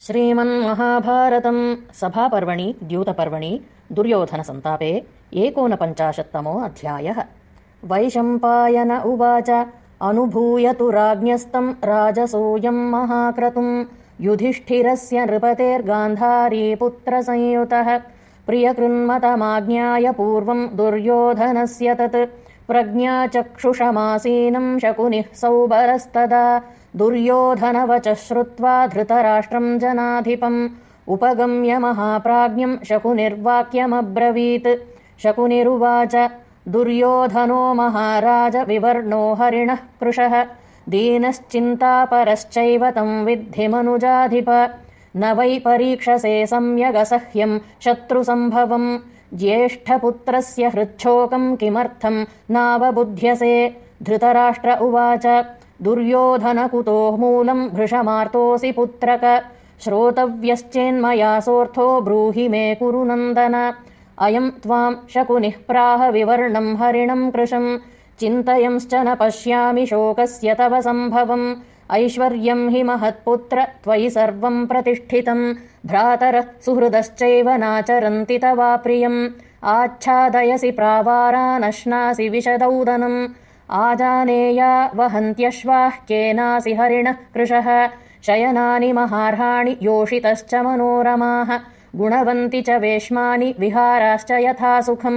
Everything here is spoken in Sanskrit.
श्रीमन्महाभारतम् सभापर्वणि द्यूतपर्वणि दुर्योधनसन्तापे एकोनपञ्चाशत्तमो अध्यायः। वैशम्पायन उवाच अनुभूय तु राज्ञस्तम् राजसूयम् महाक्रतुम् युधिष्ठिरस्य नृपतेर्गान्धारीपुत्रसंयुतः। प्रियकृन्मतमाज्ञाय पूर्वम् दुर्योधनस्य तत् प्रज्ञाचक्षुषमासीनम् शकुनिः सौबरस्तदा दुर्योधनवचः श्रुत्वा धृतराष्ट्रम् जनाधिपम्। उपगम्य महाप्राज्ञम् शकुनिर्वाक्यमब्रवीत्। शकुनिरुवाच दुर्योधनो महाराज विवर्णो हरिणः कृशः दीनश्चिन्तापरश्चैव तम् विद्धिमनुजाधिप न वै परीक्षसे सम्यगसह्यम् शत्रुसम्भवम् ज्येष्ठपुत्रस्य हृच्छोकम् किमर्थम् नावबुध्यसे? धृतराष्ट्र उवाच दुर्योधनकुतोः मूलम् भृशमार्तोऽसि पुत्रक। श्रोतव्यश्चेन्मया सोऽर्थो ब्रूहि मे कुरु नन्दन। अयम् त्वाम् शकुनिः प्राह विवर्णम् हरिणम् कृशम् चिन्तयंश्च न पश्यामि शोकस्य तव सम्भवम् ऐश्वर्यम् हि महत्पुत्र त्वयि सर्वम् प्रतिष्ठितम् भ्रातरः सुहृदश्चैव नाचरन्ति तवाप्रियम् आच्छादयसि प्रावारानश्नासि विशदौदनम् आजानेया वहन्त्यश्वाः केनासि हरिणः कृशः। शयनानि महार्हाणि योषितश्च मनोरमाः। गुणवन्ति च वेश्मानि विहाराश्च यथा सुखम्